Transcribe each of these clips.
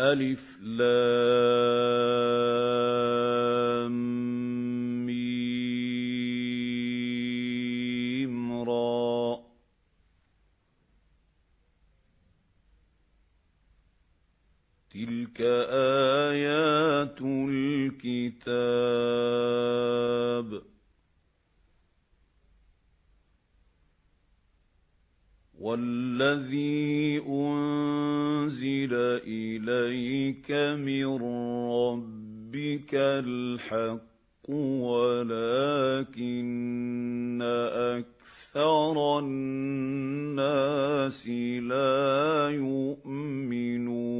ألف لام ميم را. تلك آيات الكتاب. والذي إليك من ربك الحق ولكن أكثر الناس لا يؤمنون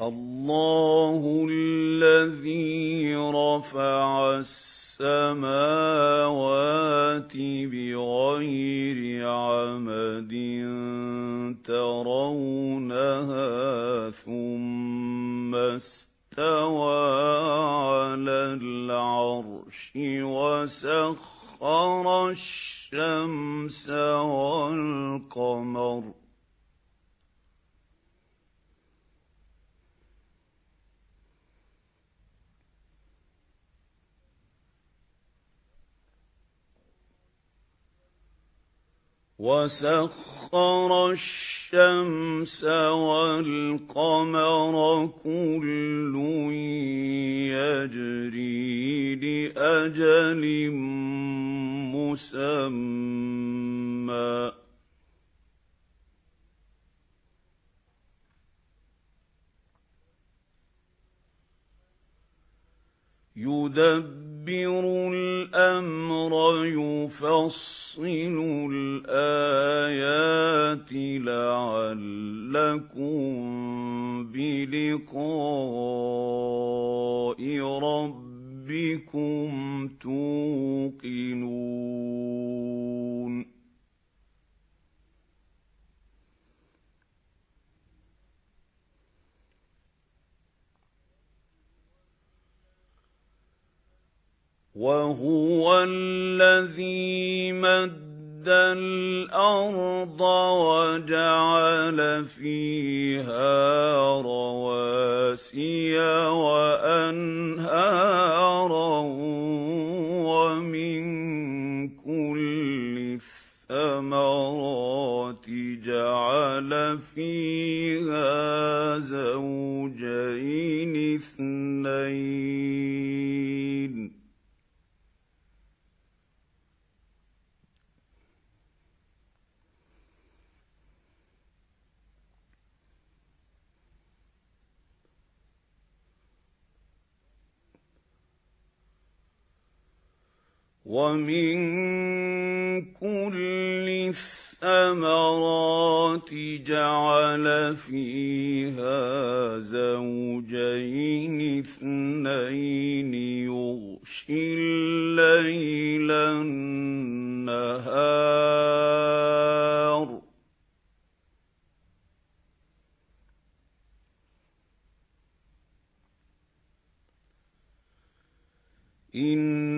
الله الذي رفع السماوات بغير عمد ترونها ثم استوى على العرش وسخر الشمس والقمر وَسَخَّرَ الشَّمْسَ وَالْقَمَرَ كُلٌّ يَجْرِي لِأَجَلٍ مُّسَمًّى يُدَبِّرُ الْأَمْرَ يُفَصِّلُ الْآيَاتِ لَعَلَّكُمْ وَهُوَ الَّذِي مَدَّ الْأَرْضَ وَجَعَلَ فِيهَا رَوَاسِيَ وَأَنْهَارًا وَمِن كُلِّ الثَّمَرَاتِ جَعَلَ فِيهَا زَوْجَيْنِ اثْنَيْنِ وَمِن كُلِّ الثَّمَرَاتِ جَعَلَ فِيهَا زَوْجَيْنِ اثْنَيْنِ يُغْشِي اللَّيْلَ النَّهَارَ. إِنَّ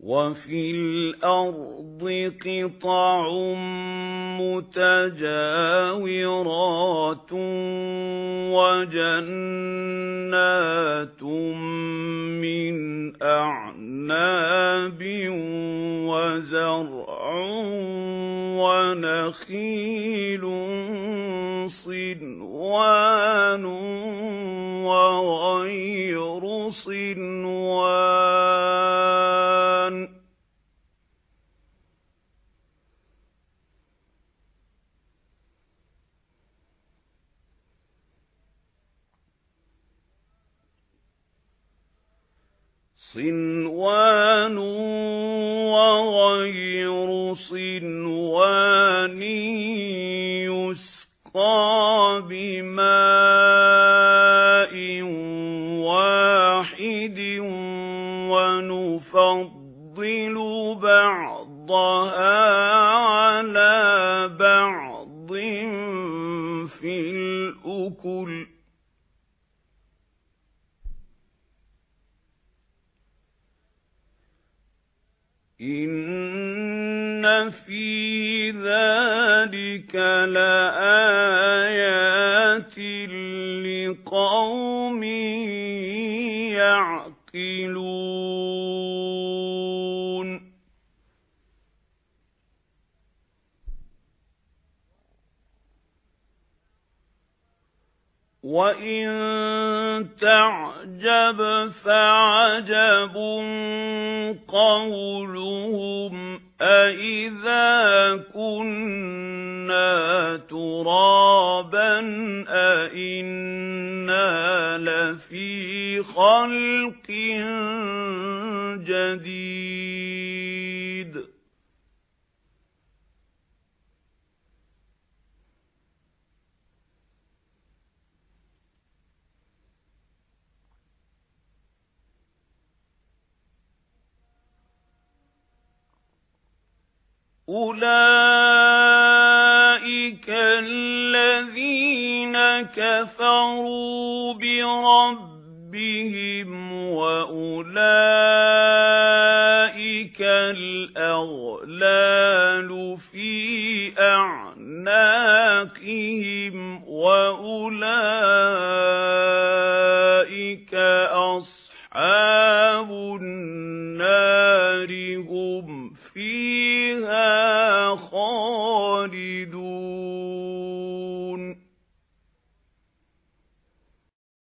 وَفِي الْأَرْضِ قِطَعٌ مُتَجَاوِرَاتٌ وَجَنَّاتٌ مِّنْ أَعْنَابٍ وَزَرْعٌ وَنَخِيلٌ صِنْوَانٌ وَغَيْرُ صِنْوَانٍ صِنْوَانٌ وَغَيْرُ صِنْوَانٍ يُسْقَىٰ بِمَاءٍ فِي ذَلِكَ لَآيَاتٍ لِقَوْمٍ يَعْقِلُونَ وَإِن تَعْجَبْ فَعَجَبٌ قَوْلُهُمْ أَإِذَا كُنَّا تُرَابًا أَإِنَّا لَفِي خَلْقٍ جَدِيدٍ أُولَئِكَ الَّذِينَ كَفَرُوا بِرَبِّهِمْ وَأُولَئِكَ الْأَغْلَالُ فِي أَعْنَاقِهِمْ وَأُولَئِكَ